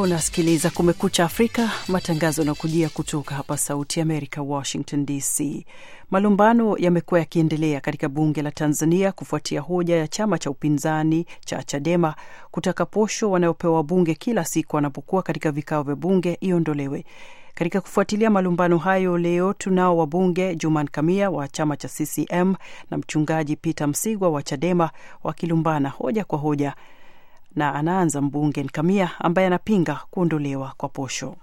Unasikiliza Kumekucha Afrika, matangazo yanakujia kutoka hapa Sauti Amerika, Washington DC. Malumbano yamekuwa yakiendelea katika bunge la Tanzania kufuatia hoja ya chama cha upinzani cha Chadema kutaka posho wanayopewa bunge kila siku wanapokuwa katika vikao vya bunge iondolewe. Katika kufuatilia malumbano hayo, leo tunao wabunge Juman Kamia wa chama cha CCM na mchungaji Peter Msigwa wa Chadema wakilumbana hoja kwa hoja na anaanza mbunge Nkamia ambaye anapinga kuondolewa kwa posho.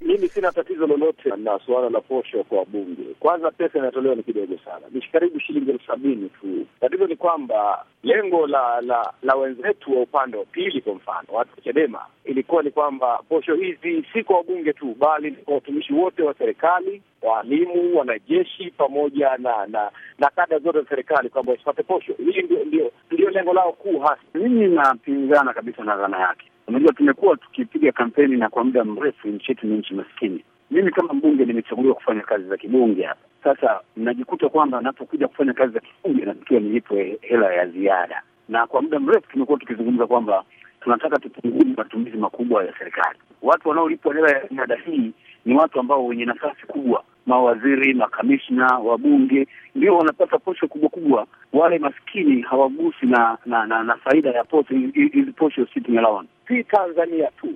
Mimi sina tatizo lolote na suala la posho kwa wabunge. Kwanza pesa inatolewa ni kidogo sana, ni karibu shilingi elfu sabini tu. Tatizo ni kwamba lengo la la la wenzetu wa upande wa pili, kwa mfano watu wa Chadema, ilikuwa ni kwamba posho hizi si kwa wabunge tu, bali kwa watumishi wote wa serikali, waalimu, wanajeshi, pamoja na na na kada zote za serikali, kwamba wasipate posho. Hili ndio ndio lengo lao kuu hasa. Mimi napingana kabisa na dhana yake. Unajua, tumekuwa tukipiga kampeni na kwa muda mrefu, nchi yetu ni nchi maskini. Mimi kama mbunge nimechaguliwa kufanya kazi za kibunge hapa. Sasa najikuta kwamba napokuja kufanya kazi za kibunge natakiwa nilipwe hela ya ziada, na kwa muda mrefu tumekuwa tukizungumza kwamba tunataka tupunguze matumizi makubwa ya serikali. Watu wanaolipwa hela ya ziada hii ni watu ambao wenye nafasi kubwa, mawaziri, makamishna, wabunge, ndio wanapata posho kubwa kubwa. Wale maskini hawagusi na na, na, na faida ya posho hizi posho sitting allowance. Si Tanzania tu,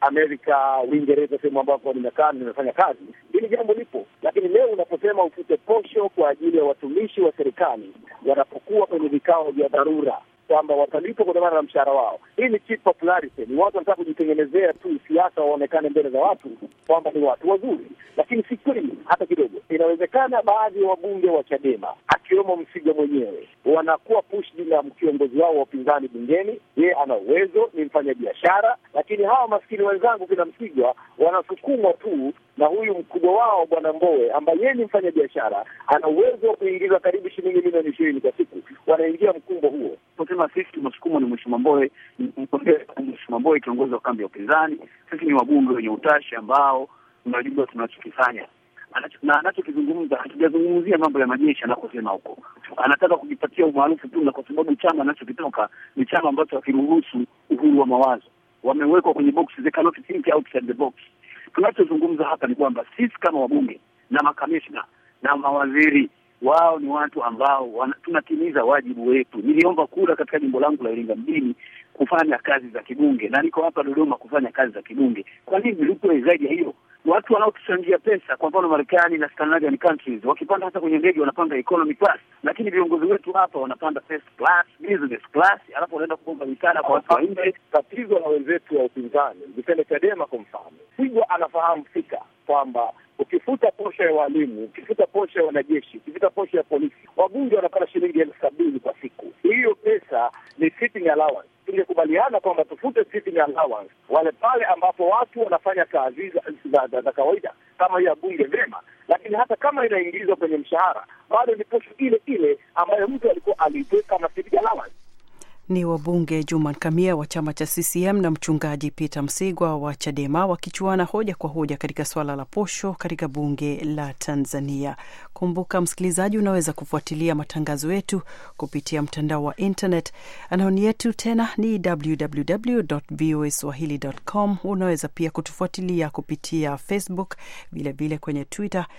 Amerika, Uingereza, sehemu ambapo nimekaa nimefanya kazi, hili jambo lipo. Lakini leo unaposema ufute posho kwa ajili ya watumishi wa serikali wanapokuwa kwenye vikao vya dharura kwamba watalipwa kutokana na mshahara wao. Hii ni cheap popularity, ni watu wanataka kujitengenezea tu siasa, waonekane mbele za watu kwamba ni watu wazuri, lakini si kweli hata kidogo. Inawezekana baadhi ya wabunge wa Chadema akiwemo Msiga mwenyewe wanakuwa pushed na kiongozi wao wa upinzani bungeni. Yeye ana uwezo, ni mfanya biashara, lakini hawa maskini wenzangu kina Msigwa wanasukumwa tu na huyu mkubwa wao Bwana Mbowe ambaye yeye ni mfanya biashara, ana uwezo wa kuingiza karibu shilingi milioni ishirini kwa siku, wanaingia mkumbo huo Sema sisi tumesukumwa ni Mheshimiwa Mbowe, Mheshimiwa Mbowe kiongozi wa kambi ya upinzani. Sisi ni wabunge wenye utashi ambao tunajua tunachokifanya na anachokizungumza. Hatujazungumzia mambo ya majeshi anakosema huko, anataka kujipatia umaarufu tu, na kwa sababu chama anachokitoka ni chama ambacho hakiruhusu uhuru wa mawazo. Wamewekwa kwenye box, they cannot think outside the box. Tunachozungumza hapa ni kwamba sisi kama wabunge na makamishna na mawaziri wao ni watu ambao wana, tunatimiza wajibu wetu. Niliomba kura katika jimbo langu la Iringa mjini kufanya kazi za kibunge na niko hapa Dodoma kufanya kazi za kibunge. Kwa nini nilipwe zaidi ya hiyo? Watu wanaotuchangia pesa, kwa mfano Marekani na Scandinavian countries, wakipanda hata kwenye ndege wanapanda economy class, lakini viongozi wetu hapa wanapanda first class, business class, alafu wanaenda kuomba misaada kwa watu wa nje. Tatizo la wenzetu wa upinzani, Chadema kwa mfano, Msigwa anafahamu fika kwamba ya walimu, ukifuta posho ya wanajeshi, ukifuta posho ya polisi, wabunge wanapata shilingi elfu sabini kwa siku. Hiyo pesa ni sitting allowance. Tungekubaliana kwamba tufute sitting allowance wale pale ambapo watu wanafanya kazi za, za, za, za kawaida kama hiyo ya bunge vyema, lakini hata kama inaingizwa kwenye mshahara bado ni posho ile ile ambayo mtu alikuwa alipwe kama sitting allowance. Ni wabunge Juman Kamia wa chama cha CCM na mchungaji Peter Msigwa wa Chadema wakichuana hoja kwa hoja katika suala la posho katika bunge la Tanzania. Kumbuka msikilizaji, unaweza kufuatilia matangazo yetu kupitia mtandao wa internet. Anwani yetu tena ni www voa www.voaswahili.com. Unaweza pia kutufuatilia kupitia Facebook, vilevile kwenye Twitter